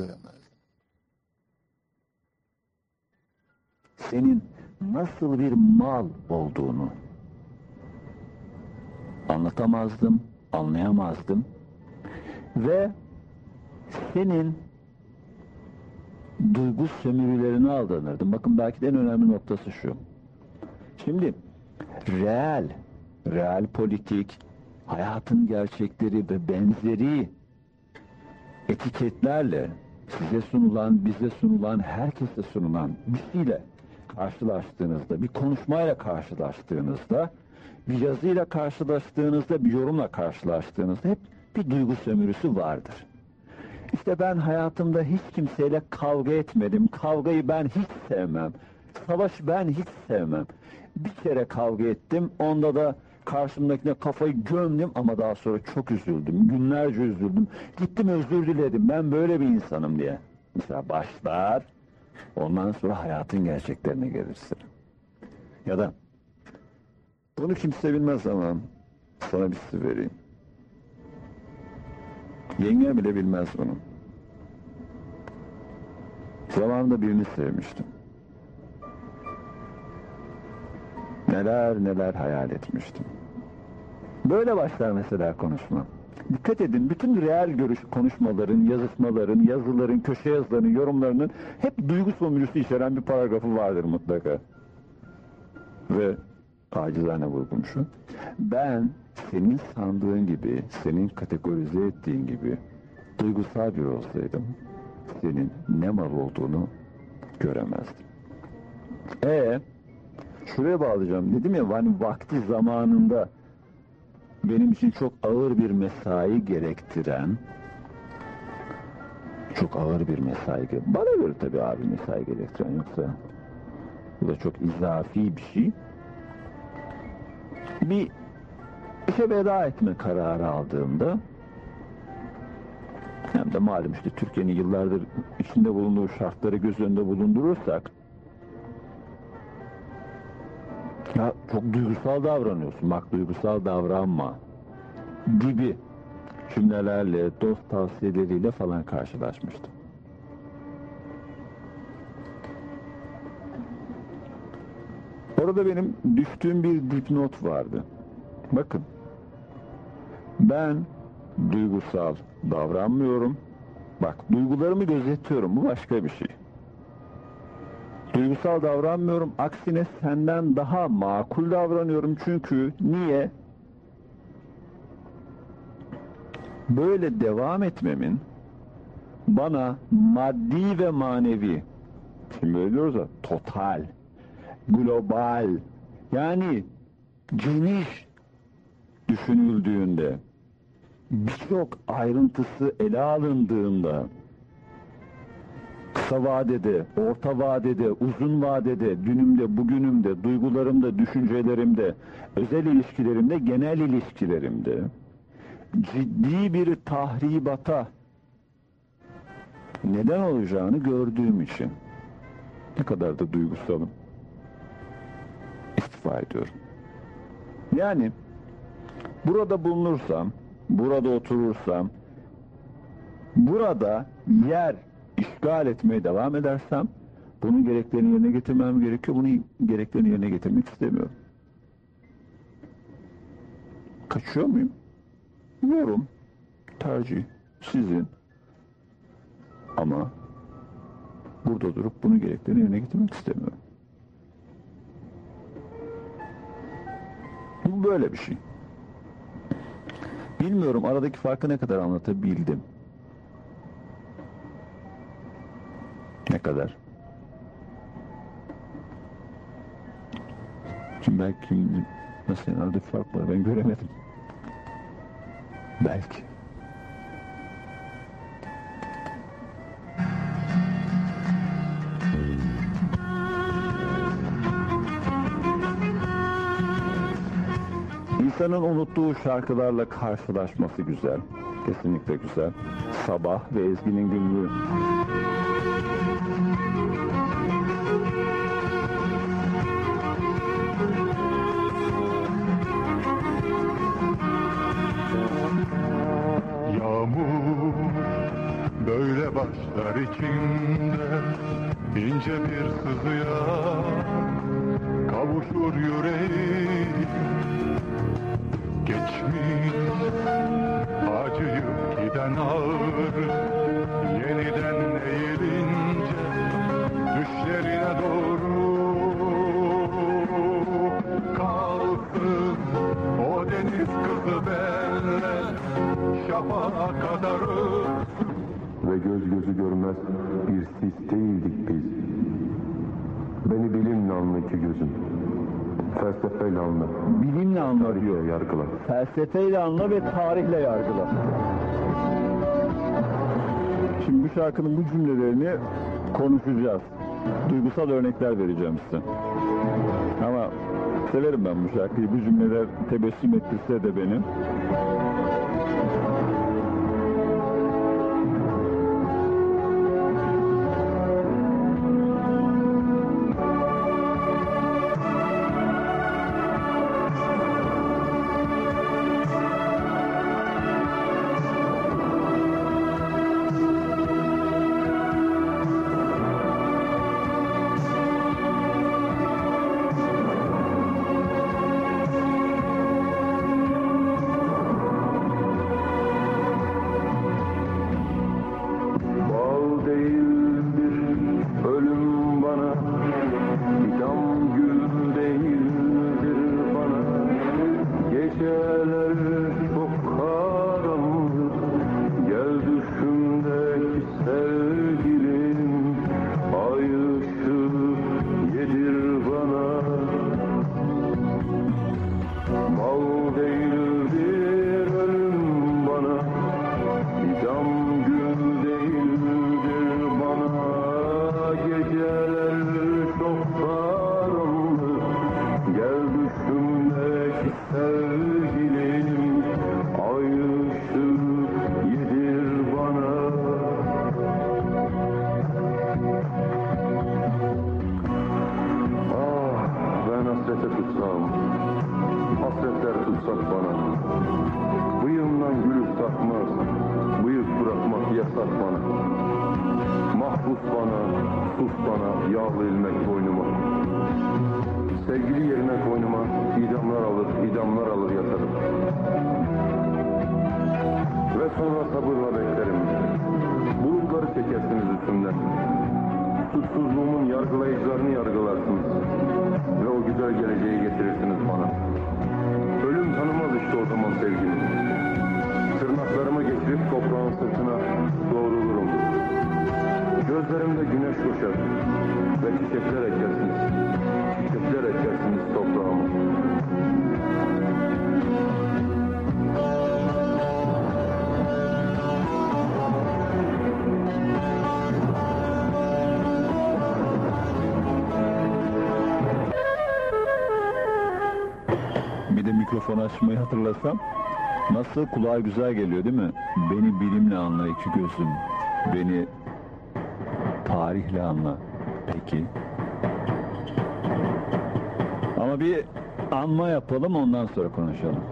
göremezdim. senin nasıl bir mal olduğunu anlatamazdım, anlayamazdım ve senin duygu sömürülerine aldanırdım. Bakın belki de en önemli noktası şu. Şimdi reel, reel politik, hayatın gerçekleri ve benzeri etiketlerle size sunulan, bize sunulan, herkese sunulan bir şeyle karşılaştığınızda, bir konuşmayla karşılaştığınızda, bir yazıyla karşılaştığınızda, bir yorumla karşılaştığınızda hep bir duygu sömürüsü vardır. İşte ben hayatımda hiç kimseyle kavga etmedim. Kavgayı ben hiç sevmem. Savaş ben hiç sevmem. Bir kere kavga ettim. Onda da karşımdakine kafayı gömdüm ama daha sonra çok üzüldüm. Günlerce üzüldüm. Gittim özür diledim. Ben böyle bir insanım diye. Mesela başlar. Ondan sonra hayatın gerçeklerine gelirsin. Ya da bunu kimse bilmez ama sana bir sır vereyim. Yenge bile bilmez bunu. Zamanında birini sevmiştim. Neler neler hayal etmiştim. Böyle başlar mesela konuşma. Dikkat edin bütün reel görüş konuşmaların, yazışmaların, yazıların, köşe yazılarının, yorumlarının hep duygu sömürüsü içeren bir paragrafı vardır mutlaka. Ve acizane vurgum şu. Ben senin sandığın gibi, senin kategorize ettiğin gibi duygusal bir olsaydım senin ne mal olduğunu göremezdim. E şuraya bağlayacağım. Dedim ya hani vakti zamanında benim için çok ağır bir mesai gerektiren çok ağır bir mesai bana göre tabii abi mesai gerektiren yoksa bu da çok izafi bir şey bir işe veda etme kararı aldığımda hem de malum işte Türkiye'nin yıllardır içinde bulunduğu şartları göz önünde bulundurursak ya çok duygusal davranıyorsun. Bak duygusal davranma. Gibi cümlelerle, dost tavsiyeleriyle falan karşılaşmıştım. Orada benim düştüğüm bir dipnot vardı. Bakın. Ben duygusal davranmıyorum. Bak duygularımı gözetiyorum. Bu başka bir şey. Duygusal davranmıyorum. Aksine senden daha makul davranıyorum. Çünkü niye? Böyle devam etmemin bana maddi ve manevi şimdi böyle diyoruz ya total, global yani geniş düşünüldüğünde birçok ayrıntısı ele alındığında kısa vadede, orta vadede, uzun vadede, dünümde, bugünümde, duygularımda, düşüncelerimde, özel ilişkilerimde, genel ilişkilerimde ciddi bir tahribata neden olacağını gördüğüm için ne kadar da duygusalım istifa ediyorum. Yani burada bulunursam, burada oturursam, burada yer işgal etmeye devam edersem bunun gereklerini yerine getirmem gerekiyor. Bunun gereklerini yerine getirmek istemiyorum. Kaçıyor muyum? Yorum, tercih, sizin. Ama burada durup bunu gereklerini yerine getirmek istemiyorum. Bu böyle bir şey. Bilmiyorum aradaki farkı ne kadar anlatabildim. Kadar? Şimdi belki nasıl yani arada bir fark var ben göremedim. Belki. İnsanın unuttuğu şarkılarla karşılaşması güzel. Kesinlikle güzel. Sabah ve Ezgi'nin günlüğü. Yağmur böyle başlar içinde. İnce bir sızıya kavuşur yüreğim. Geçmiş acıyıp giden ağır yeniden gözü görmez bir sis değildik biz. Beni bilimle anla iki gözüm. Felsefeyle anla. Bilimle anla Tarihle diyor. yargıla. Felsefeyle anla ve tarihle yargıla. Şimdi bu şarkının bu cümlelerini konuşacağız. Duygusal örnekler vereceğim size. Ama severim ben bu şarkıyı. Bu cümleler tebessüm ettirse de beni. Çekersiniz üstümden Suçsuzluğumun yargılayıcılarını yargılarsınız Ve o güzel geleceği getirirsiniz bana Ölüm tanımaz işte o zaman sevgilim. Tırnaklarımı getirip toprağın sırtına doğrulurum. Gözlerimde güneş koşar mikrofon açmayı hatırlasam nasıl kulağa güzel geliyor değil mi? Beni bilimle anla iki gözüm. Beni tarihle anla. Peki. Ama bir anma yapalım ondan sonra konuşalım.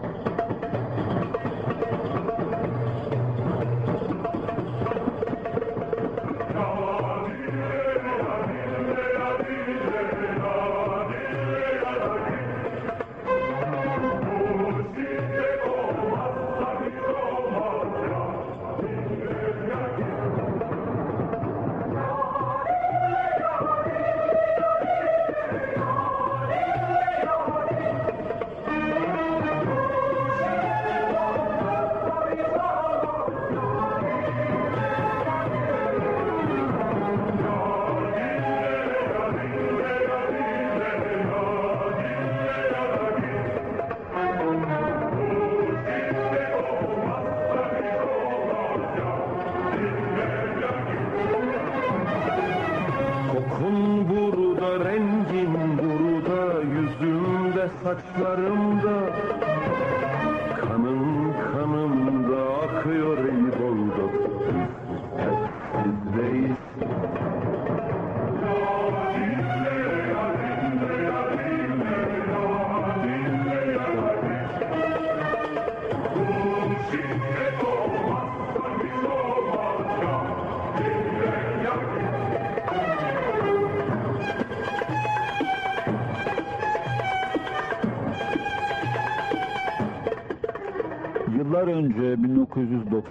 Caramba.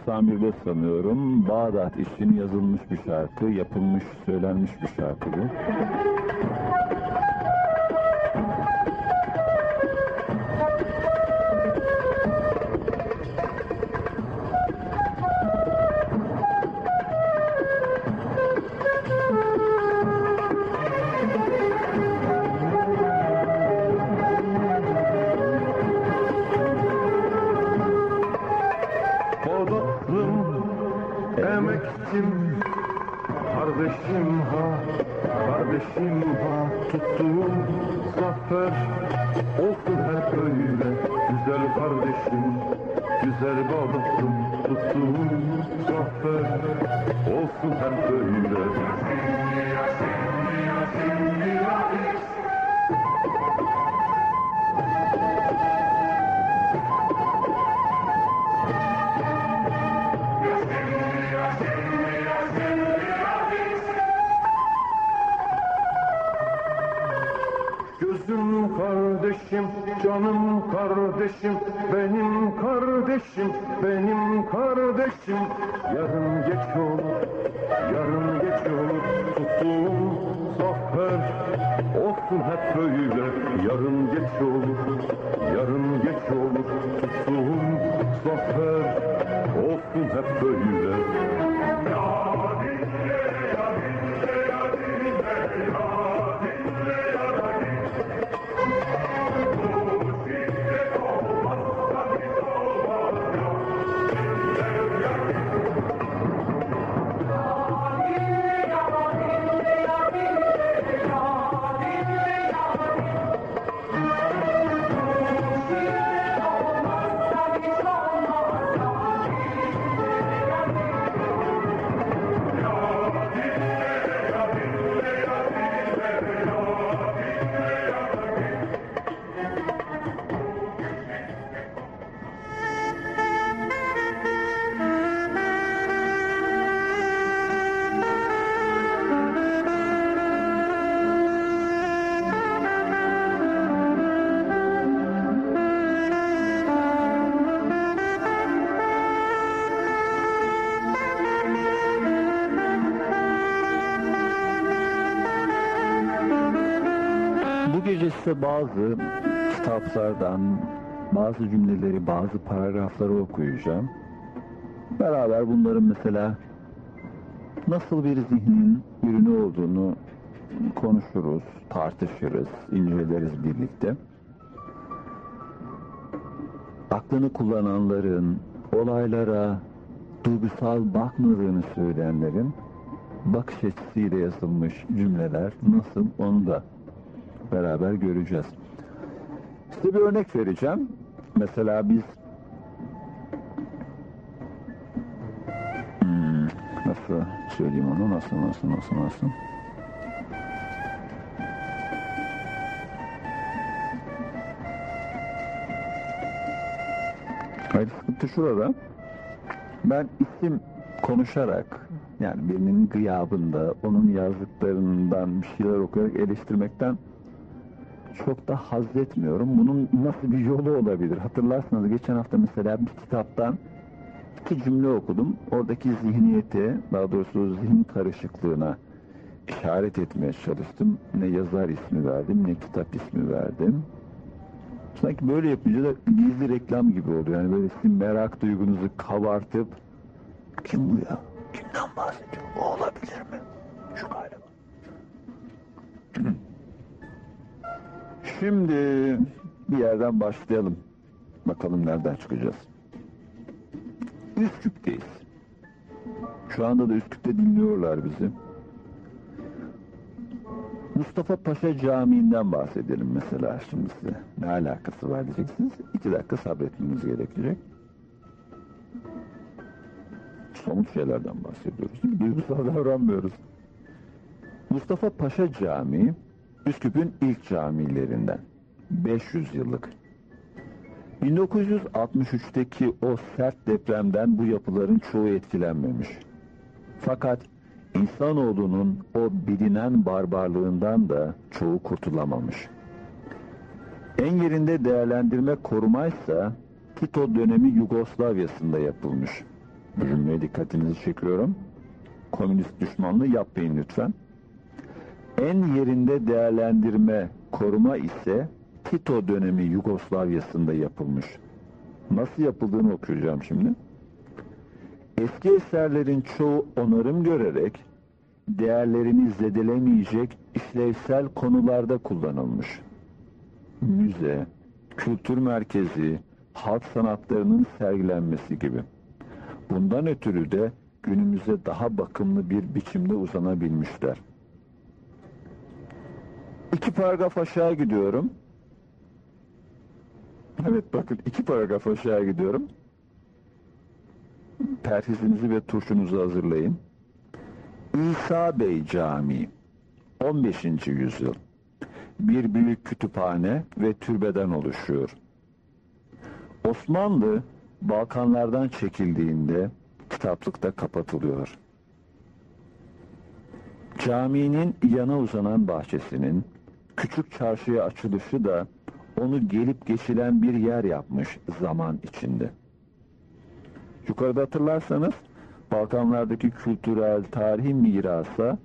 1991'de sanıyorum Bağdat için yazılmış bir şarkı, yapılmış, söylenmiş bir şarkı bu. Tuttuğum zafer olsun hep öyle. Güzel kardeşim, güzel Bağdatlım, tuttuğum bazı kitaplardan bazı cümleleri, bazı paragrafları okuyacağım. Beraber bunların mesela nasıl bir zihnin ürünü olduğunu konuşuruz, tartışırız, inceleriz birlikte. Aklını kullananların, olaylara duygusal bakmadığını söyleyenlerin bakış açısıyla yazılmış cümleler nasıl onu da beraber göreceğiz. Size bir örnek vereceğim. Mesela biz Hmm, nasıl söyleyeyim onu nasıl nasıl nasıl nasıl Hayır sıkıntı şurada. Ben isim konuşarak yani birinin gıyabında onun yazdıklarından bir şeyler okuyarak eleştirmekten çok da haz etmiyorum. Bunun nasıl bir yolu olabilir? Hatırlarsanız geçen hafta mesela bir kitaptan iki cümle okudum. Oradaki zihniyete, daha doğrusu zihin karışıklığına işaret etmeye çalıştım. Ne yazar ismi verdim, ne kitap ismi verdim. Sanki böyle yapınca da gizli reklam gibi oluyor. Yani böyle sizin merak duygunuzu kabartıp kim bu ya? Kimden bahsediyor? O olabilir mi? Şimdi bir yerden başlayalım. Bakalım nereden çıkacağız. Üsküp'teyiz. Şu anda da Üsküp'te dinliyorlar bizi. Mustafa Paşa Camii'nden bahsedelim mesela şimdi size. Ne alakası var diyeceksiniz. İki dakika sabretmeniz gerekecek. Somut şeylerden bahsediyoruz. Duygusal davranmıyoruz. Mustafa Paşa Camii Üsküp'ün ilk camilerinden. 500 yıllık. 1963'teki o sert depremden bu yapıların çoğu etkilenmemiş. Fakat insanoğlunun o bilinen barbarlığından da çoğu kurtulamamış. En yerinde değerlendirme korumaysa Tito dönemi Yugoslavya'sında yapılmış. Cümleye dikkatinizi çekiyorum. Komünist düşmanlığı yapmayın lütfen. En yerinde değerlendirme, koruma ise Tito dönemi Yugoslavya'sında yapılmış. Nasıl yapıldığını okuyacağım şimdi. Eski eserlerin çoğu onarım görerek değerlerini zedelemeyecek işlevsel konularda kullanılmış. Müze, kültür merkezi, halk sanatlarının sergilenmesi gibi. Bundan ötürü de günümüze daha bakımlı bir biçimde uzanabilmişler. İki paragraf aşağı gidiyorum. Evet bakın iki paragraf aşağı gidiyorum. Perhizinizi ve turşunuzu hazırlayın. İsa Bey Camii 15. yüzyıl bir büyük kütüphane ve türbeden oluşuyor. Osmanlı Balkanlardan çekildiğinde kitaplıkta kapatılıyor. Caminin yana uzanan bahçesinin küçük çarşıya açılışı da onu gelip geçilen bir yer yapmış zaman içinde. Yukarıda hatırlarsanız Balkanlardaki kültürel, tarihi mirasa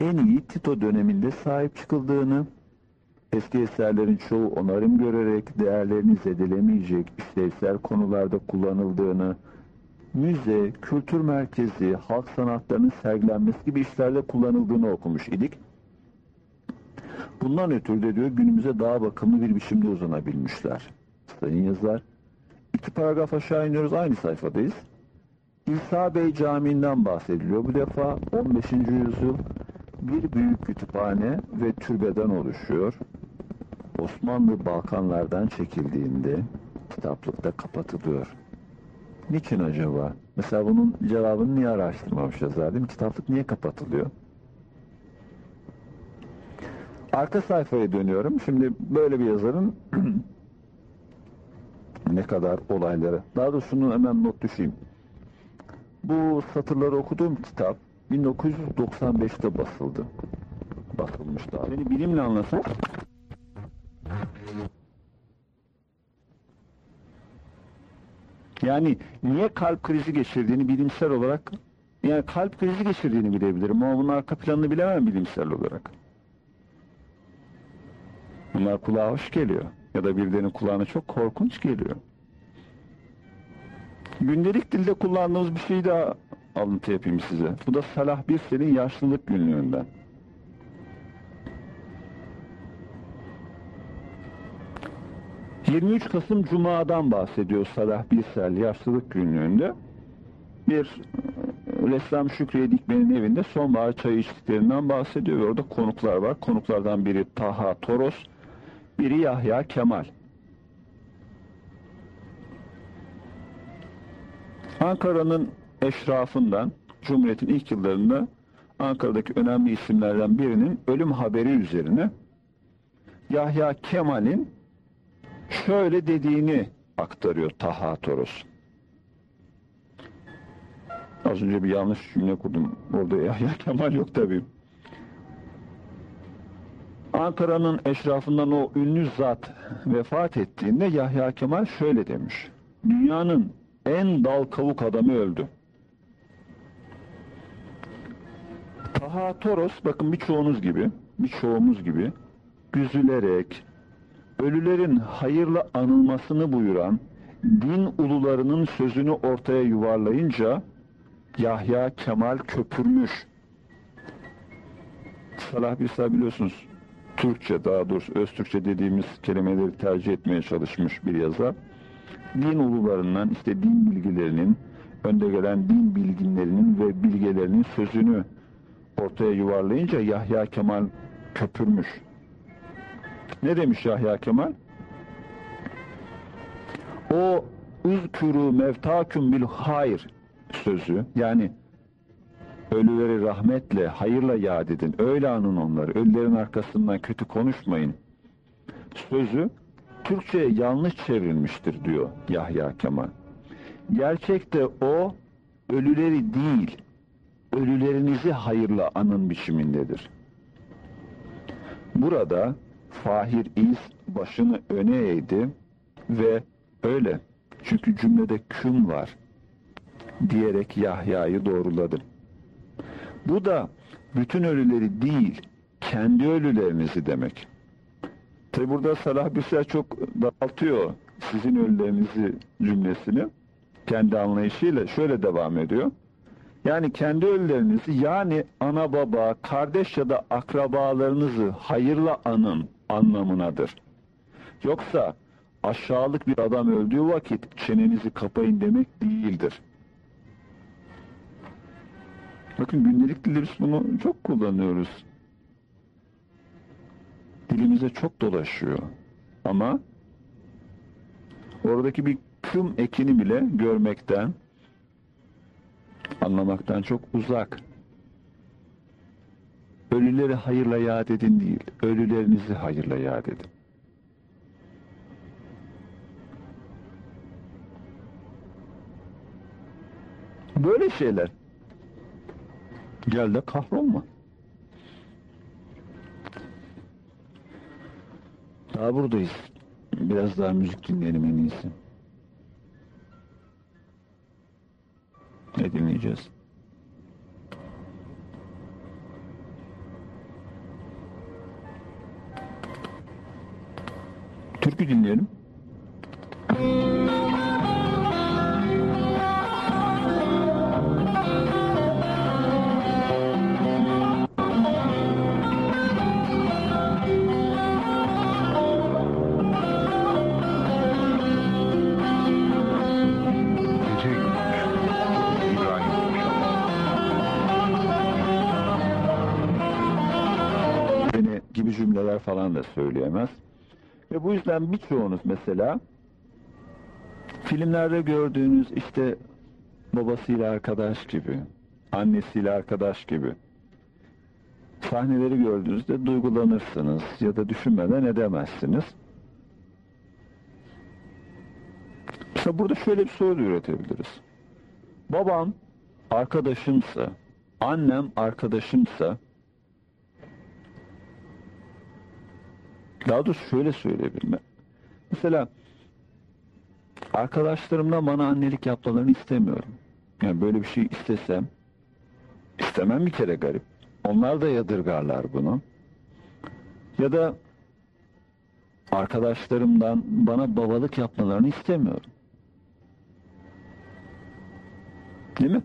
en iyi Tito döneminde sahip çıkıldığını, eski eserlerin çoğu onarım görerek değerlerini zedelemeyecek işlevsel konularda kullanıldığını, müze, kültür merkezi, halk sanatlarının sergilenmesi gibi işlerle kullanıldığını okumuş idik. Bundan ötürü de diyor günümüze daha bakımlı bir biçimde uzanabilmişler. Sayın yazar. İki paragraf aşağı iniyoruz aynı sayfadayız. İsa Bey Camii'nden bahsediliyor. Bu defa 15. yüzyıl bir büyük kütüphane ve türbeden oluşuyor. Osmanlı Balkanlardan çekildiğinde kitaplıkta kapatılıyor. Niçin acaba? Mesela bunun cevabını niye araştırmamış yazar değil mi? Kitaplık niye kapatılıyor? Arka sayfaya dönüyorum. Şimdi böyle bir yazarın ne kadar olayları. Daha doğrusu şunu hemen not düşeyim. Bu satırları okuduğum kitap 1995'te basıldı. Basılmış daha. Beni bilimle anlasak yani niye kalp krizi geçirdiğini bilimsel olarak yani kalp krizi geçirdiğini bilebilirim ama bunun arka planını bilemem bilimsel olarak. Bunlar kulağa hoş geliyor. Ya da birilerinin kulağına çok korkunç geliyor. Gündelik dilde kullandığımız bir şey daha alıntı yapayım size. Bu da Salah Birsel'in yaşlılık günlüğünden. ...23 Kasım Cuma'dan bahsediyor Salah Birsel yaşlılık günlüğünde. Bir e, ressam Şükriye Dikmen'in evinde sonbahar çayı içtiklerinden bahsediyor ve orada konuklar var. Konuklardan biri Taha Toros, biri Yahya Kemal. Ankara'nın eşrafından, Cumhuriyet'in ilk yıllarında Ankara'daki önemli isimlerden birinin ölüm haberi üzerine Yahya Kemal'in şöyle dediğini aktarıyor Taha Toros. Az önce bir yanlış cümle kurdum. Orada Yahya Kemal yok tabii. Ankara'nın eşrafından o ünlü zat vefat ettiğinde Yahya Kemal şöyle demiş. Dünyanın en dal kavuk adamı öldü. Taha Toros bakın birçoğunuz gibi, birçoğumuz gibi büzülerek ölülerin hayırla anılmasını buyuran din ulularının sözünü ortaya yuvarlayınca Yahya Kemal köpürmüş. Salah Birsa biliyorsunuz Türkçe daha doğrusu Öztürkçe dediğimiz kelimeleri tercih etmeye çalışmış bir yazar. Din ulularından işte din bilgilerinin, önde gelen din bilginlerinin ve bilgelerinin sözünü ortaya yuvarlayınca Yahya Kemal köpürmüş. Ne demiş Yahya Kemal? O üzkürü mevtaküm bil hayr sözü yani ölüleri rahmetle, hayırla yad edin. Öyle anın onları. Ölülerin arkasından kötü konuşmayın. Sözü Türkçe'ye yanlış çevrilmiştir diyor Yahya Kemal. Gerçekte o ölüleri değil, ölülerinizi hayırla anın biçimindedir. Burada Fahir İz başını öne eğdi ve öyle Çünkü cümlede küm var diyerek Yahya'yı doğruladım. Bu da bütün ölüleri değil, kendi ölülerinizi demek. Tabi burada Salah Büsel çok dağıtıyor sizin ölülerinizi cümlesini. Kendi anlayışıyla şöyle devam ediyor. Yani kendi ölülerinizi yani ana baba, kardeş ya da akrabalarınızı hayırla anın anlamınadır. Yoksa aşağılık bir adam öldüğü vakit çenenizi kapayın demek değildir. Bakın gündelik biz bunu çok kullanıyoruz. Dilimize çok dolaşıyor. Ama oradaki bir kım ekini bile görmekten, anlamaktan çok uzak. Ölüleri hayırla yad edin değil, ölülerinizi hayırla yad edin. Böyle şeyler. Gel de kahrolma. Daha buradayız. Biraz daha müzik dinleyelim en iyisi. Ne dinleyeceğiz? Türkü dinleyelim. Falan da söyleyemez. Ve bu yüzden birçoğunuz mesela filmlerde gördüğünüz işte babasıyla arkadaş gibi, annesiyle arkadaş gibi sahneleri gördüğünüzde duygulanırsınız ya da düşünmeden edemezsiniz. Mesela burada şöyle bir soru üretebiliriz. Babam arkadaşımsa, annem arkadaşımsa Daha doğrusu şöyle söyleyebilirim. Mesela arkadaşlarımla bana annelik yapmalarını istemiyorum. Yani böyle bir şey istesem istemem bir kere garip. Onlar da yadırgarlar bunu. Ya da arkadaşlarımdan bana babalık yapmalarını istemiyorum. Değil mi?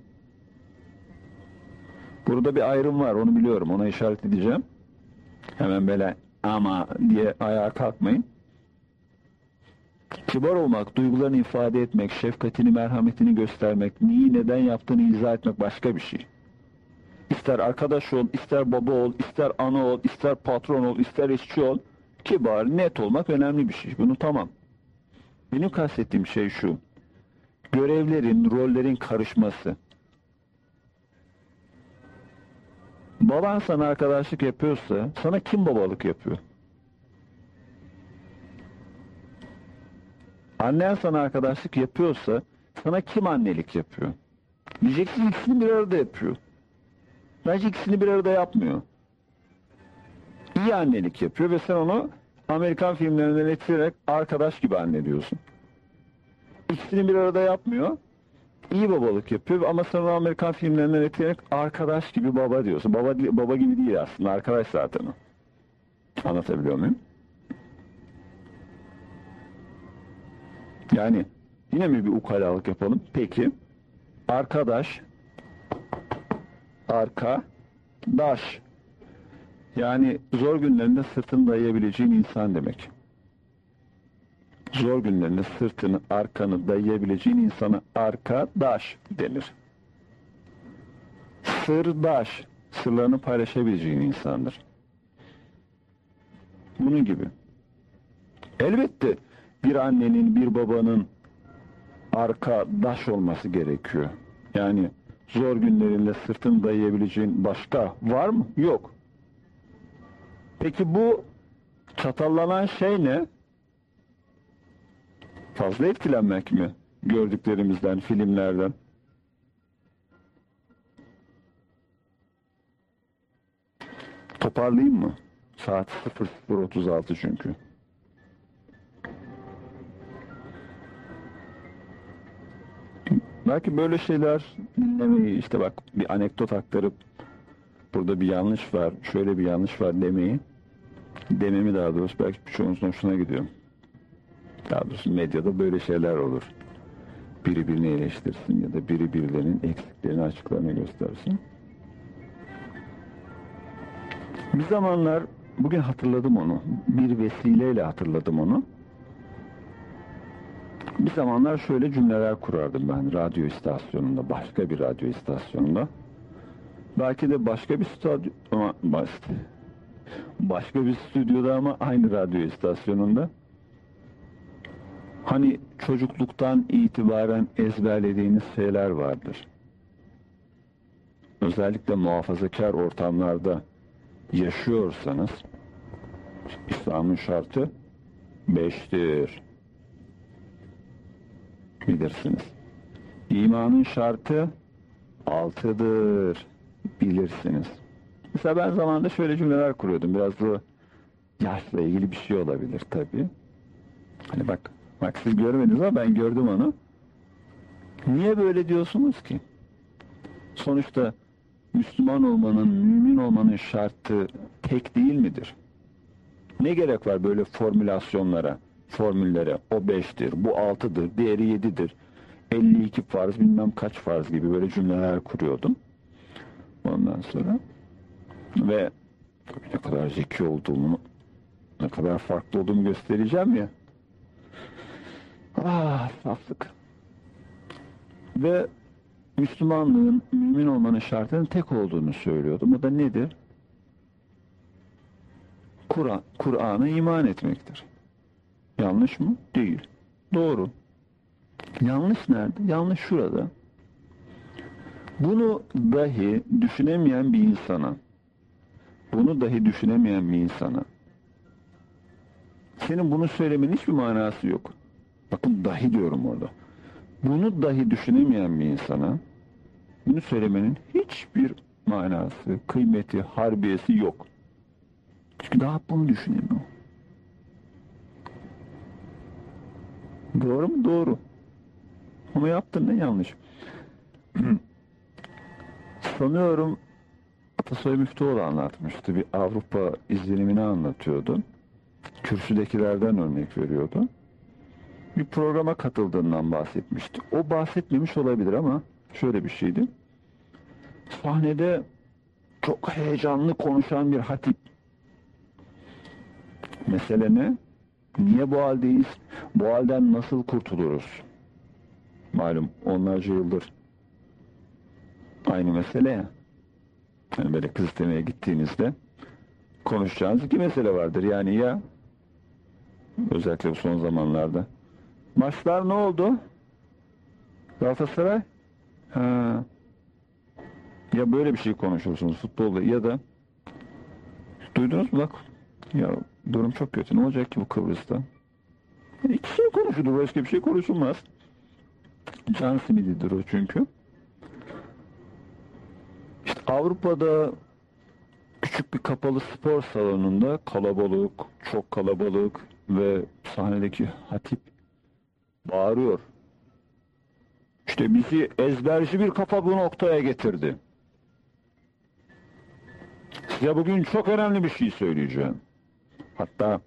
Burada bir ayrım var onu biliyorum. Ona işaret edeceğim. Hemen böyle ama diye ayağa kalkmayın. Kibar olmak, duygularını ifade etmek, şefkatini, merhametini göstermek, neyi neden yaptığını izah etmek başka bir şey. İster arkadaş ol, ister baba ol, ister ana ol, ister patron ol, ister işçi ol. Kibar, net olmak önemli bir şey. Bunu tamam. Benim kastettiğim şey şu. Görevlerin, rollerin karışması. Baban sana arkadaşlık yapıyorsa sana kim babalık yapıyor? Annen sana arkadaşlık yapıyorsa sana kim annelik yapıyor? Diyeceksin ikisini bir arada yapıyor. Bence ikisini bir arada yapmıyor. İyi annelik yapıyor ve sen onu Amerikan filmlerinden etkileyerek arkadaş gibi anne diyorsun. İkisini bir arada yapmıyor iyi babalık yapıyor ama sonra Amerikan filmlerinden etkileyerek arkadaş gibi baba diyorsun. Baba baba gibi değil aslında arkadaş zaten o. Anlatabiliyor muyum? Yani yine mi bir ukalalık yapalım? Peki. Arkadaş arka daş yani zor günlerinde sırtını dayayabileceğin insan demek zor günlerinde sırtını, arkanı dayayabileceğin insana arkadaş denir. Sırdaş, sırlarını paylaşabileceğin insandır. Bunun gibi. Elbette bir annenin, bir babanın arkadaş olması gerekiyor. Yani zor günlerinde sırtını dayayabileceğin başka var mı? Yok. Peki bu çatallanan şey ne? Fazla etkilenmek mi? Gördüklerimizden, filmlerden. Toparlayayım mı? Saat 00.36 çünkü. Belki böyle şeyler dinlemeyi işte bak bir anekdot aktarıp burada bir yanlış var, şöyle bir yanlış var demeyi dememi daha doğrusu belki birçoğunuzun hoşuna gidiyor. Daha doğrusu medyada böyle şeyler olur. Biri birini eleştirsin ya da biri birilerinin eksiklerini açıklarını göstersin. Bir zamanlar bugün hatırladım onu. Bir vesileyle hatırladım onu. Bir zamanlar şöyle cümleler kurardım ben radyo istasyonunda, başka bir radyo istasyonunda. Belki de başka bir stüdyo ama baş- başka bir stüdyoda ama aynı radyo istasyonunda. Hani çocukluktan itibaren ezberlediğiniz şeyler vardır. Özellikle muhafazakar ortamlarda yaşıyorsanız İslam'ın şartı beştir. Bilirsiniz. İmanın şartı altıdır. Bilirsiniz. Mesela ben zamanında şöyle cümleler kuruyordum. Biraz bu yaşla ilgili bir şey olabilir tabii. Hani bak, bak siz görmediniz ama ben gördüm onu. Niye böyle diyorsunuz ki? Sonuçta Müslüman olmanın, mümin olmanın şartı tek değil midir? Ne gerek var böyle formülasyonlara, formüllere? O beştir, bu altıdır, diğeri yedidir. 52 farz, bilmem kaç farz gibi böyle cümleler kuruyordum. Ondan sonra ve ne kadar zeki olduğumu, ne kadar farklı olduğumu göstereceğim ya. Ah, saflık. Ve Müslümanlığın, mümin olmanın şartının tek olduğunu söylüyordum. O da nedir? Kur'an, Kur'an'a iman etmektir. Yanlış mı? Değil. Doğru. Yanlış nerede? Yanlış şurada. Bunu dahi düşünemeyen bir insana, bunu dahi düşünemeyen bir insana, senin bunu söylemenin hiçbir manası yok. Bakın dahi diyorum orada. Bunu dahi düşünemeyen bir insana, bunu söylemenin hiçbir manası, kıymeti, harbiyesi yok. Çünkü daha bunu düşünemiyor. Doğru mu? Doğru. Ama yaptın ne yanlış. Sanıyorum Atasoy Müftüoğlu anlatmıştı. Bir Avrupa izlenimini anlatıyordu. Kürsüdekilerden örnek veriyordu. Bir programa katıldığından bahsetmişti. O bahsetmemiş olabilir ama şöyle bir şeydi. Sahnede çok heyecanlı konuşan bir hatip. Mesele ne? Niye bu haldeyiz? Bu halden nasıl kurtuluruz? Malum onlarca yıldır aynı mesele ya. Hani böyle kız istemeye gittiğinizde konuşacağınız iki mesele vardır. Yani ya özellikle bu son zamanlarda maçlar ne oldu? Galatasaray ha. ya böyle bir şey konuşursunuz futbolda ya da duydunuz mu bak ya durum çok kötü ne olacak ki bu Kıbrıs'ta? Yani iki şey konuşulur başka bir şey konuşulmaz. Can simididir o çünkü. İşte Avrupa'da küçük bir kapalı spor salonunda kalabalık, çok kalabalık ve sahnedeki hatip bağırıyor. İşte bizi ezberci bir kafa bu noktaya getirdi. Size bugün çok önemli bir şey söyleyeceğim. Hatta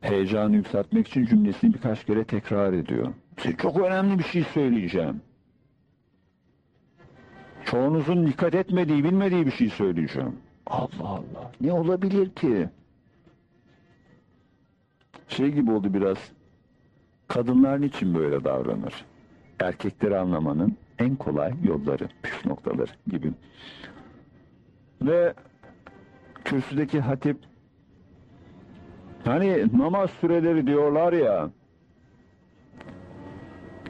heyecanı yükseltmek için cümlesini birkaç kere tekrar ediyor. Size çok önemli bir şey söyleyeceğim. Çoğunuzun dikkat etmediği, bilmediği bir şey söyleyeceğim. Allah Allah. Ne olabilir ki? Şey gibi oldu biraz. Kadınlar niçin böyle davranır? Erkekleri anlamanın en kolay yolları, püf noktaları gibi. Ve kürsüdeki hatip hani namaz süreleri diyorlar ya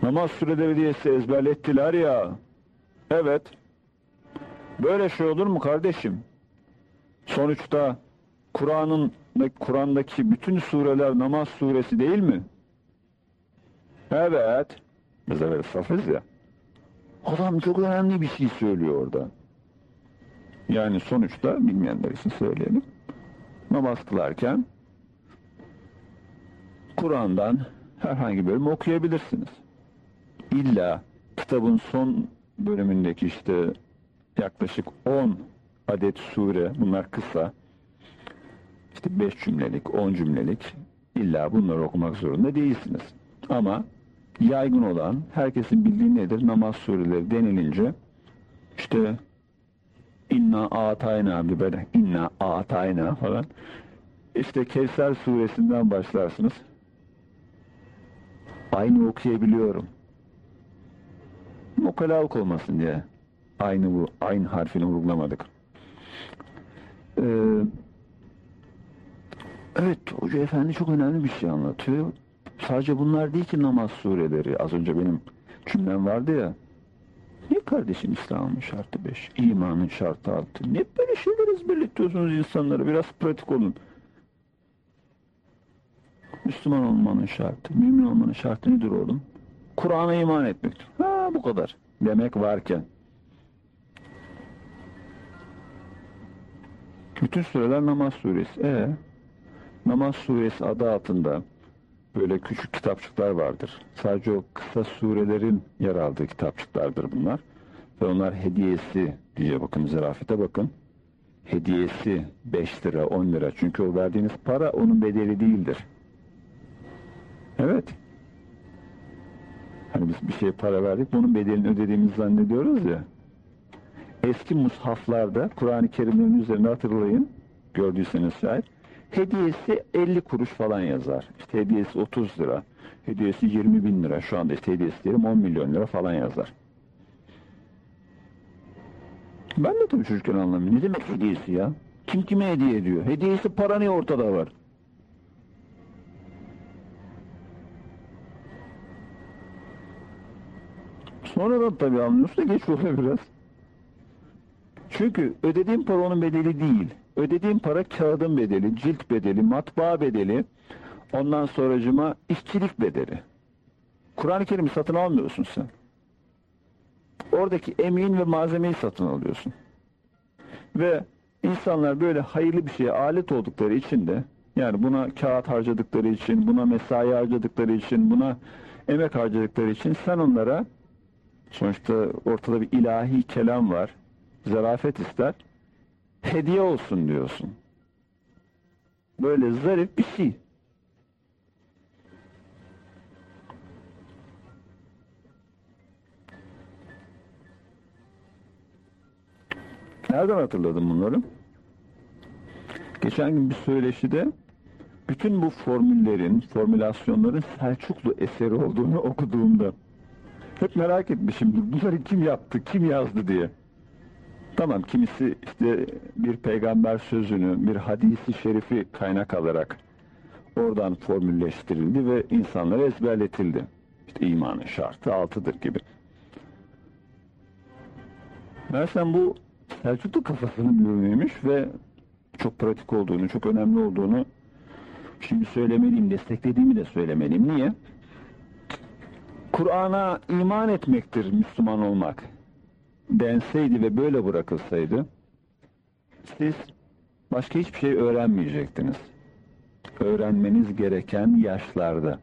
namaz süreleri diye size ezberlettiler ya evet böyle şey olur mu kardeşim sonuçta Kur'an'ın Kur'an'daki bütün sureler namaz suresi değil mi? Evet. Biz evet safız ya. Adam çok önemli bir şey söylüyor orada. Yani sonuçta bilmeyenler için söyleyelim. Namaz kılarken Kur'an'dan herhangi bir bölüm okuyabilirsiniz. İlla kitabın son bölümündeki işte yaklaşık 10 adet sure bunlar kısa. İşte 5 cümlelik, 10 cümlelik illa bunları okumak zorunda değilsiniz. Ama yaygın olan, herkesin bildiği nedir? Namaz sureleri denilince işte inna atayna böyle inna atayna falan işte Kevser suresinden başlarsınız. Aynı okuyabiliyorum. Mukalalık olmasın diye. Aynı bu, aynı harfini vurgulamadık. Ee, evet, Hoca Efendi çok önemli bir şey anlatıyor. Sadece bunlar değil ki namaz sureleri. Az önce benim cümlem vardı ya. Ne kardeşim İslam'ın şartı beş, imanın şartı altı. Ne böyle şeyler ezberletiyorsunuz insanlara? Biraz pratik olun. Müslüman olmanın şartı, mümin olmanın şartı nedir oğlum? Kur'an'a iman etmektir. Ha bu kadar. Demek varken. Bütün sureler namaz suresi. E namaz suresi adı altında böyle küçük kitapçıklar vardır. Sadece o kısa surelerin yer aldığı kitapçıklardır bunlar. Ve onlar hediyesi diye bakın zarafete bakın. Hediyesi 5 lira 10 lira. Çünkü o verdiğiniz para onun bedeli değildir. Evet. Hani biz bir şeye para verdik, bunun bedelini ödediğimizi zannediyoruz ya. Eski mushaflarda, Kur'an-ı Kerimlerin üzerinde hatırlayın, gördüyseniz şayet, hediyesi 50 kuruş falan yazar. İşte hediyesi 30 lira, hediyesi 20 bin lira, şu anda işte hediyesi diyelim 10 milyon lira falan yazar. Ben de tabii çocukken anlamıyorum. Ne demek hediyesi ya? Kim kime hediye ediyor? Hediyesi para ne ortada var? Sonradan tabii anlıyorsun da geç oluyor biraz. Çünkü ödediğim para onun bedeli değil. Ödediğim para kağıdın bedeli, cilt bedeli, matbaa bedeli, ondan sonracıma işçilik bedeli. Kur'an-ı Kerim'i satın almıyorsun sen. Oradaki emeğin ve malzemeyi satın alıyorsun. Ve insanlar böyle hayırlı bir şeye alet oldukları için de yani buna kağıt harcadıkları için, buna mesai harcadıkları için, buna emek harcadıkları için sen onlara sonuçta ortada bir ilahi kelam var. Zarafet ister. Hediye olsun diyorsun. Böyle zarif bir şey. Nereden hatırladım bunları? Geçen gün bir söyleşide bütün bu formüllerin, formülasyonların Selçuklu eseri olduğunu okuduğumda hep merak etmişimdir. Bunları kim yaptı, kim yazdı diye. Tamam kimisi işte bir peygamber sözünü, bir hadisi şerifi kaynak alarak oradan formülleştirildi ve insanlara ezberletildi. İşte imanın şartı altıdır gibi. Meğersem bu Selçuklu kafasının ürünüymüş ve çok pratik olduğunu, çok önemli olduğunu şimdi söylemeliyim, desteklediğimi de söylemeliyim. Niye? Kur'an'a iman etmektir Müslüman olmak denseydi ve böyle bırakılsaydı siz başka hiçbir şey öğrenmeyecektiniz. Öğrenmeniz gereken yaşlarda.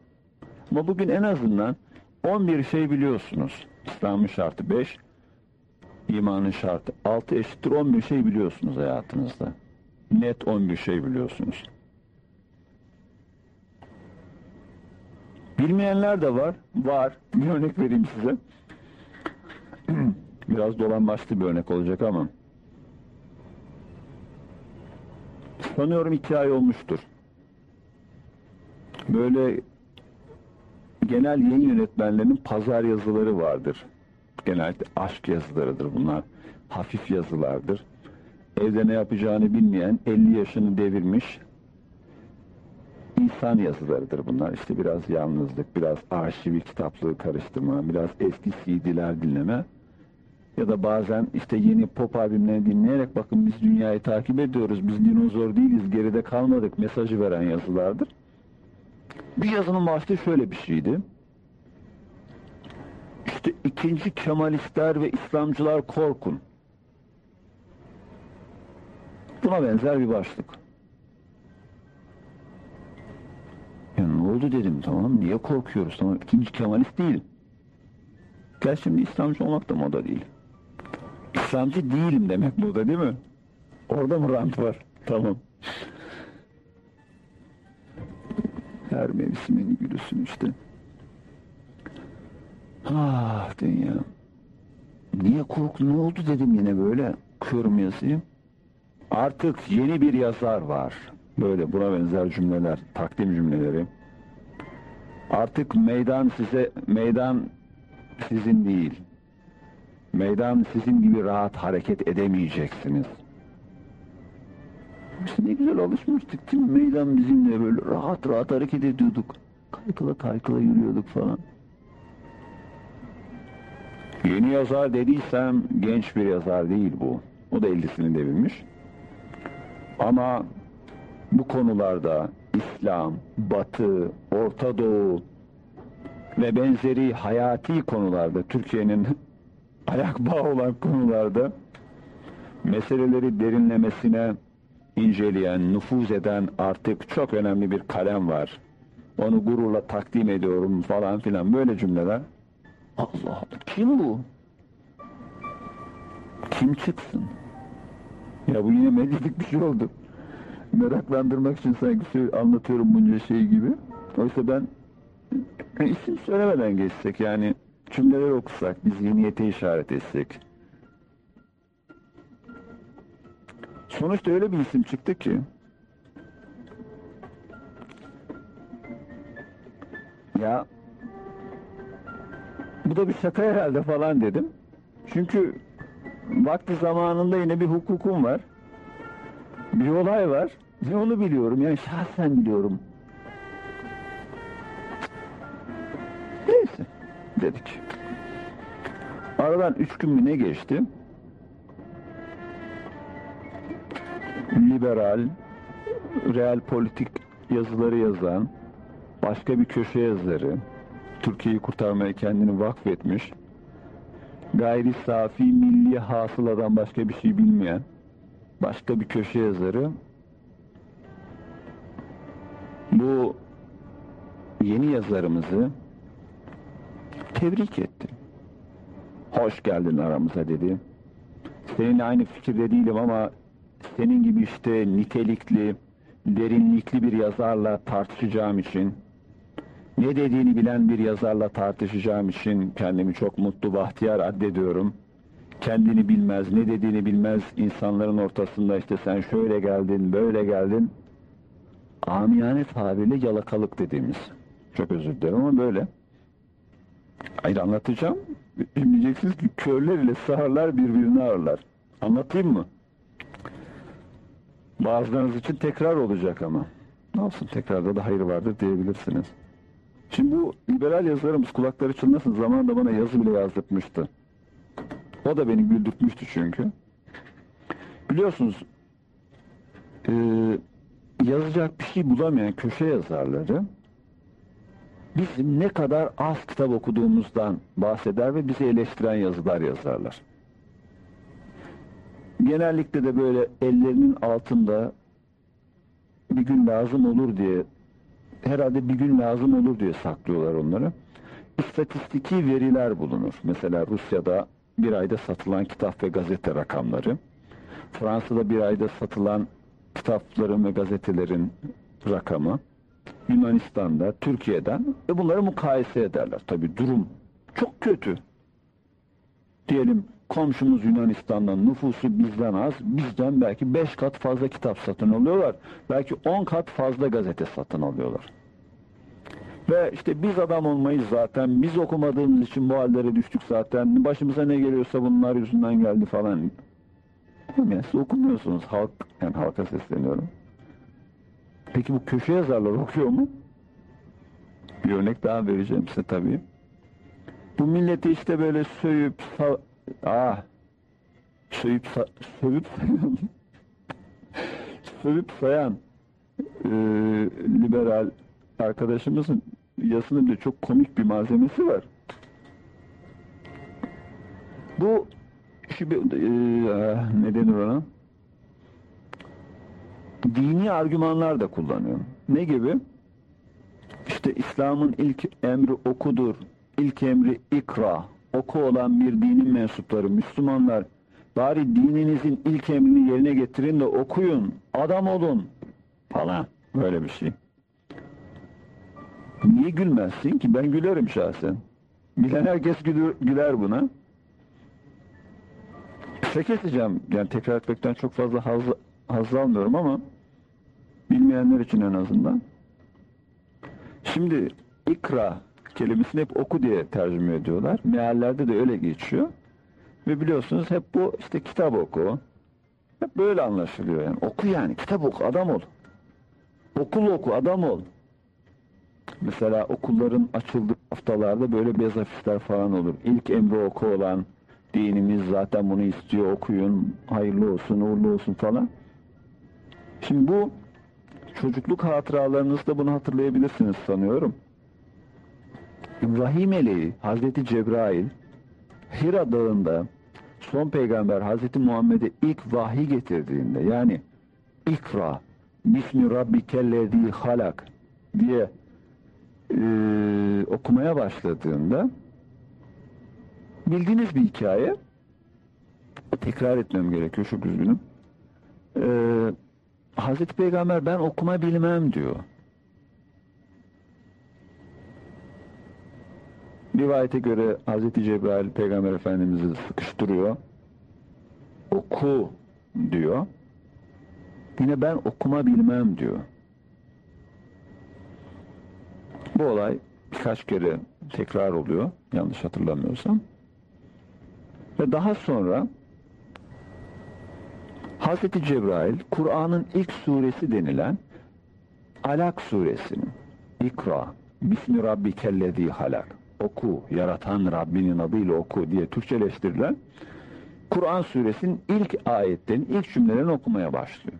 Ama bugün en azından 11 şey biliyorsunuz. İslam'ın şartı 5, imanın şartı 6 eşittir 11 şey biliyorsunuz hayatınızda. Net 11 şey biliyorsunuz. Bilmeyenler de var. Var. Bir örnek vereyim size. Biraz dolambaçlı bir örnek olacak ama. Sanıyorum iki ay olmuştur. Böyle genel yayın yönetmenlerinin pazar yazıları vardır. Genelde aşk yazılarıdır bunlar. Hafif yazılardır. Evde ne yapacağını bilmeyen 50 yaşını devirmiş insan yazılarıdır bunlar. İşte biraz yalnızlık, biraz arşivi kitaplığı karıştırma, biraz eski CD'ler dinleme ya da bazen işte yeni pop albümlerini dinleyerek bakın biz dünyayı takip ediyoruz, biz dinozor değiliz, geride kalmadık mesajı veren yazılardır. Bir yazının başlığı şöyle bir şeydi. İşte ikinci Kemalistler ve İslamcılar korkun. Buna benzer bir başlık. Ya ne oldu dedim tamam niye korkuyoruz tamam ikinci Kemalist değilim. Gel şimdi İslamcı olmak da moda değil. İslamcı değilim demek moda değil mi? Orada mı rant var? Tamam. Her mevsimin gülüsün işte. Ah dünya. Niye korktun ne oldu dedim yine böyle. Okuyorum yazıyı. Artık yeni bir yazar var. Böyle buna benzer cümleler, takdim cümleleri. Artık meydan size, meydan sizin değil. Meydan sizin gibi rahat hareket edemeyeceksiniz. Biz ne güzel alışmıştık değil mi? Meydan bizimle böyle rahat rahat hareket ediyorduk. Kaykıla kaykıla yürüyorduk falan. Yeni yazar dediysem genç bir yazar değil bu. O da 50'sini devirmiş. Ama bu konularda İslam, Batı, Orta Doğu ve benzeri hayati konularda Türkiye'nin ayak bağı olan konularda meseleleri derinlemesine inceleyen, nüfuz eden artık çok önemli bir kalem var. Onu gururla takdim ediyorum falan filan böyle cümleler. Allah Allah kim bu? Kim çıksın? Ya bu yine medyatik bir şey oldu. Meraklandırmak için sanki sö- anlatıyorum bunca şey gibi. Oysa ben isim söylemeden geçsek yani cümleler okusak, biz yeniyete işaret etsek. Sonuçta öyle bir isim çıktı ki ya bu da bir şaka herhalde falan dedim. Çünkü vakti zamanında yine bir hukukum var. Bir olay var. Ve onu biliyorum. Yani şahsen biliyorum. Dedik. Aradan üç gün mü ne geçti? Liberal, real politik yazıları yazan, başka bir köşe yazarı, Türkiye'yi kurtarmaya kendini vakfetmiş, gayri safi milli hasıladan başka bir şey bilmeyen, başka bir köşe yazarı, bu yeni yazarımızı tebrik etti. Hoş geldin aramıza dedi. Seninle aynı fikirde değilim ama senin gibi işte nitelikli, derinlikli bir yazarla tartışacağım için, ne dediğini bilen bir yazarla tartışacağım için kendimi çok mutlu, bahtiyar addediyorum. Kendini bilmez, ne dediğini bilmez insanların ortasında işte sen şöyle geldin, böyle geldin. Amiyane tabirle yalakalık dediğimiz. Çok özür dilerim ama böyle. Hayır anlatacağım. Şimdi ki körler ile sağırlar birbirini ağırlar. Anlatayım mı? Bazılarınız için tekrar olacak ama. Ne olsun tekrarda da hayır vardır diyebilirsiniz. Şimdi bu liberal yazarımız kulakları çınlasın zamanında bana yazı bile yazdırtmıştı. O da beni güldürtmüştü çünkü. Biliyorsunuz e, yazacak bir şey bulamayan köşe yazarları bizim ne kadar az kitap okuduğumuzdan bahseder ve bizi eleştiren yazılar yazarlar. Genellikle de böyle ellerinin altında bir gün lazım olur diye herhalde bir gün lazım olur diye saklıyorlar onları. İstatistiki veriler bulunur. Mesela Rusya'da bir ayda satılan kitap ve gazete rakamları. Fransa'da bir ayda satılan kitapların ve gazetelerin rakamı. Yunanistan'da, Türkiye'den ve bunları mukayese ederler. Tabi durum çok kötü. Diyelim komşumuz Yunanistan'dan nüfusu bizden az, bizden belki 5 kat fazla kitap satın alıyorlar. Belki 10 kat fazla gazete satın alıyorlar. Ve işte biz adam olmayız zaten, biz okumadığımız için bu hallere düştük zaten, başımıza ne geliyorsa bunlar yüzünden geldi falan. Yani siz okumuyorsunuz, halk, yani halka sesleniyorum. Peki bu köşe yazarlar okuyor mu? Bir örnek daha vereceğim size tabii. Bu milleti işte böyle sövüp, ah, sövüp, sövüp, sövüp sayan e, liberal arkadaşımızın yazısının bile çok komik bir malzemesi var. Bu şu e, ah, ne denir ona? Dini argümanlar da kullanıyor. Ne gibi? İşte İslam'ın ilk emri okudur, ilk emri ikra oku olan bir dinin mensupları, Müslümanlar bari dininizin ilk emrini yerine getirin de okuyun, adam olun falan böyle bir şey. Niye gülmezsin ki? Ben gülerim şahsen. Bilen herkes güler, buna. Kısa keseceğim. Yani tekrar etmekten çok fazla haz, almıyorum ama bilmeyenler için en azından. Şimdi ikra kelimesini hep oku diye tercüme ediyorlar. Meallerde de öyle geçiyor. Ve biliyorsunuz hep bu işte kitap oku. Hep böyle anlaşılıyor yani. Oku yani kitap oku adam ol. Okul oku adam ol. Mesela okulların açıldığı haftalarda böyle beyaz afişler falan olur. İlk emri oku olan dinimiz zaten bunu istiyor okuyun hayırlı olsun uğurlu olsun falan. Şimdi bu çocukluk hatıralarınızda bunu hatırlayabilirsiniz sanıyorum. İbrahim Meleği, Hazreti Cebrail, Hira Dağı'nda son peygamber Hazreti Muhammed'e ilk vahiy getirdiğinde yani ikra bismi rabbikellezi halak diye e, okumaya başladığında bildiğiniz bir hikaye tekrar etmem gerekiyor çok üzgünüm e, Hazreti Peygamber ben okuma bilmem diyor Rivayete göre Hazreti Cebrail Peygamber Efendimiz'i sıkıştırıyor. Oku diyor. Yine ben okuma bilmem diyor. Bu olay birkaç kere tekrar oluyor. Yanlış hatırlamıyorsam. Ve daha sonra Hazreti Cebrail Kur'an'ın ilk suresi denilen Alak suresinin İkra Bismi Rabbikellezi halak oku, yaratan Rabbinin adıyla oku diye Türkçeleştirilen Kur'an suresinin ilk ayetlerini, ilk cümlelerini okumaya başlıyor.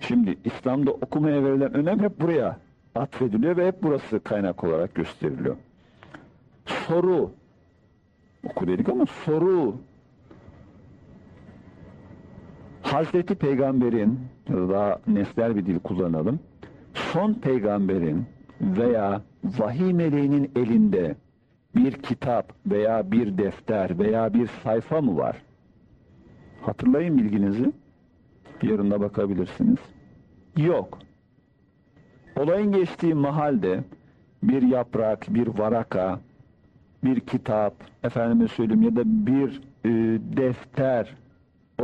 Şimdi İslam'da okumaya verilen önem hep buraya atfediliyor ve hep burası kaynak olarak gösteriliyor. Soru, oku dedik ama soru, Hazreti Peygamber'in, daha nesnel bir dil kullanalım, son peygamberin veya vahiy meleğinin elinde bir kitap veya bir defter veya bir sayfa mı var? Hatırlayın bilginizi. Yarında bakabilirsiniz. Yok. Olayın geçtiği mahalde bir yaprak, bir varaka, bir kitap, efendime söyleyeyim ya da bir e, defter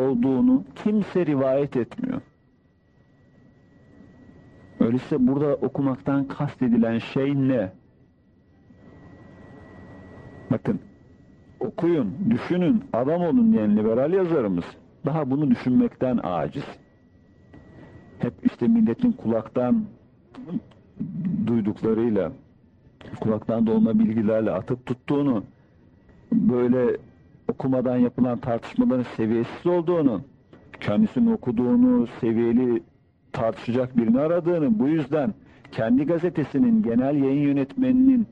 olduğunu kimse rivayet etmiyor. Öyleyse burada okumaktan kastedilen şey ne? Bakın, okuyun, düşünün, adam olun diyen liberal yazarımız daha bunu düşünmekten aciz. Hep işte milletin kulaktan duyduklarıyla, kulaktan dolma bilgilerle atıp tuttuğunu, böyle okumadan yapılan tartışmaların seviyesiz olduğunu, kendisinin okuduğunu seviyeli tartışacak birini aradığını, bu yüzden kendi gazetesinin genel yayın yönetmeninin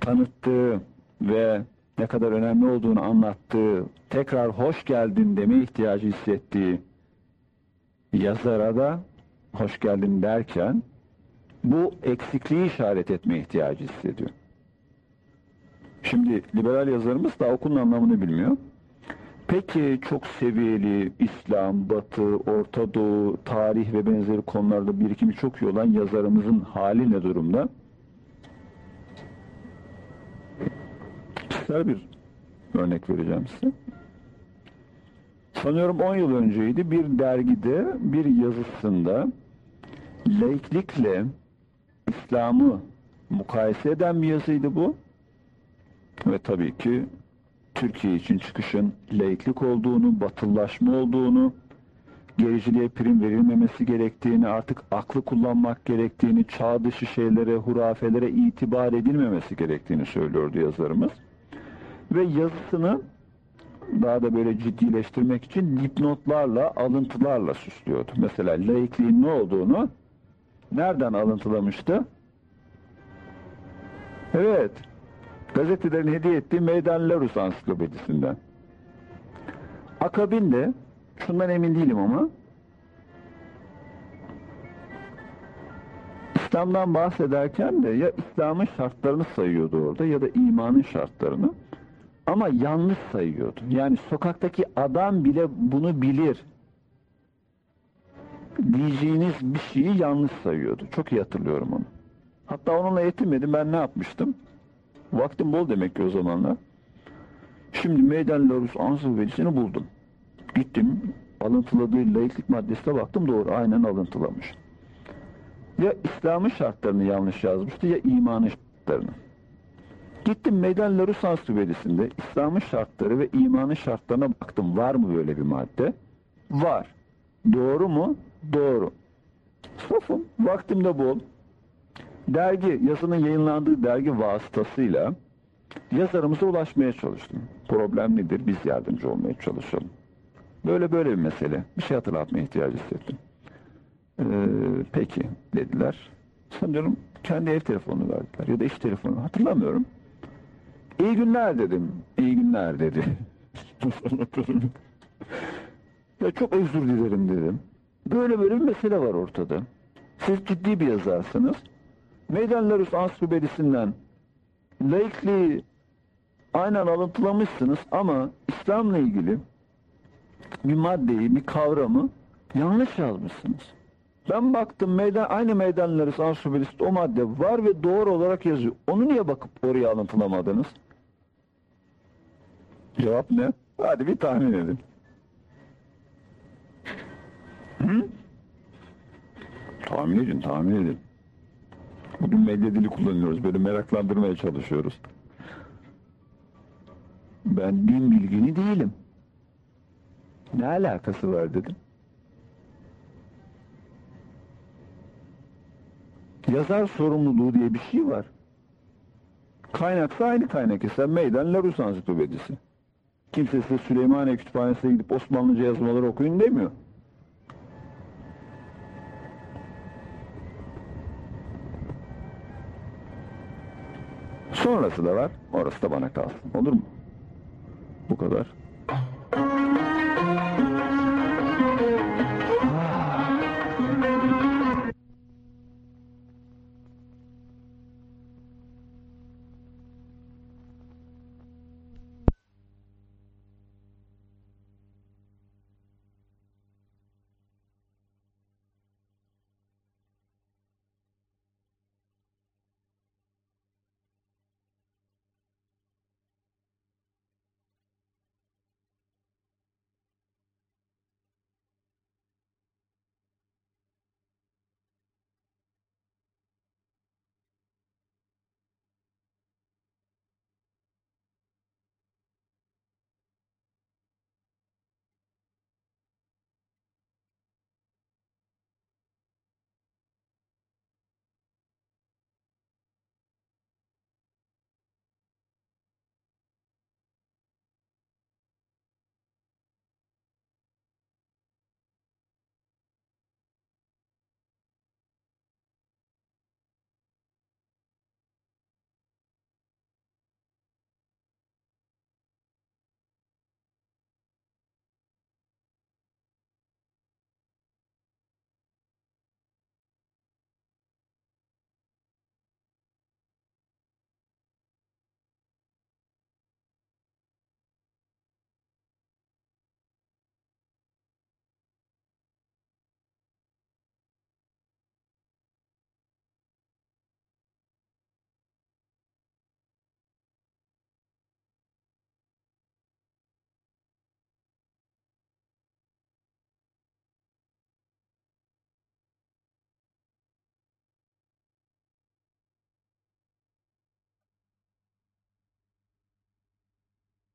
tanıttığı ve ne kadar önemli olduğunu anlattığı, tekrar hoş geldin deme ihtiyacı hissettiği yazara da hoş geldin derken bu eksikliği işaret etme ihtiyacı hissediyor. Şimdi liberal yazarımız da okulun anlamını bilmiyor. Peki çok seviyeli İslam, Batı, Orta Doğu, tarih ve benzeri konularda birikimi çok iyi olan yazarımızın hali ne durumda? Kişisel bir örnek vereceğim size. Sanıyorum 10 yıl önceydi bir dergide bir yazısında laiklikle İslam'ı mukayese eden bir yazıydı bu. Ve tabii ki Türkiye için çıkışın laiklik olduğunu, batıllaşma olduğunu, gericiliğe prim verilmemesi gerektiğini, artık aklı kullanmak gerektiğini, çağ dışı şeylere, hurafelere itibar edilmemesi gerektiğini söylüyordu yazarımız. Ve yazısını daha da böyle ciddileştirmek için dipnotlarla, alıntılarla süslüyordu. Mesela laikliğin ne olduğunu nereden alıntılamıştı? Evet, gazetelerin hediye ettiği Meydan Larus ansiklopedisinden. Akabinde, şundan emin değilim ama, İslam'dan bahsederken de ya İslam'ın şartlarını sayıyordu orada ya da imanın şartlarını. Ama yanlış sayıyordu. Yani sokaktaki adam bile bunu bilir. Diyeceğiniz bir şeyi yanlış sayıyordu. Çok iyi hatırlıyorum onu. Hatta onunla yetinmedim. Ben ne yapmıştım? Vaktim bol demek ki o zamanlar. Şimdi Meydan Larus Ansiklopedisini buldum. Gittim, alıntıladığı laiklik maddesine baktım doğru, aynen alıntılamış. Ya İslam'ın şartlarını yanlış yazmıştı ya imanın şartlarını. Gittim Meydan Larus Ansiklopedisinde İslam'ın şartları ve imanın şartlarına baktım. Var mı böyle bir madde? Var. Doğru mu? Doğru. Safım, vaktim de bol. Dergi, yazının yayınlandığı dergi vasıtasıyla yazarımıza ulaşmaya çalıştım. Problem nedir? Biz yardımcı olmaya çalışalım. Böyle böyle bir mesele. Bir şey hatırlatmaya ihtiyacı hissettim. Ee, peki dediler. Sanıyorum kendi ev telefonunu verdiler ya da iş telefonu hatırlamıyorum. İyi günler dedim. İyi günler dedi. Ya çok özür dilerim dedim. Böyle böyle bir mesele var ortada. Siz ciddi bir yazarsınız. Meydan Larus Ansiklopedisinden laikliği aynen alıntılamışsınız ama İslam'la ilgili bir maddeyi, bir kavramı yanlış yazmışsınız. Ben baktım meydan, aynı meydanları Ansiklopedisinde o madde var ve doğru olarak yazıyor. Onu niye bakıp oraya alıntılamadınız? Cevap ne? Hadi bir tahmin edin. Hı? Tahmin edin, tahmin edin. Bugün medya dili kullanıyoruz. Böyle meraklandırmaya çalışıyoruz. Ben din bilgini değilim. Ne alakası var dedim. Yazar sorumluluğu diye bir şey var. Kaynaksa aynı kaynak ise Meydan Larus Ansiklopedisi. Kimse size Süleymaniye Kütüphanesi'ne gidip Osmanlıca yazmaları okuyun demiyor. Sonrası da var. Orası da bana kalsın. Olur mu? Bu kadar.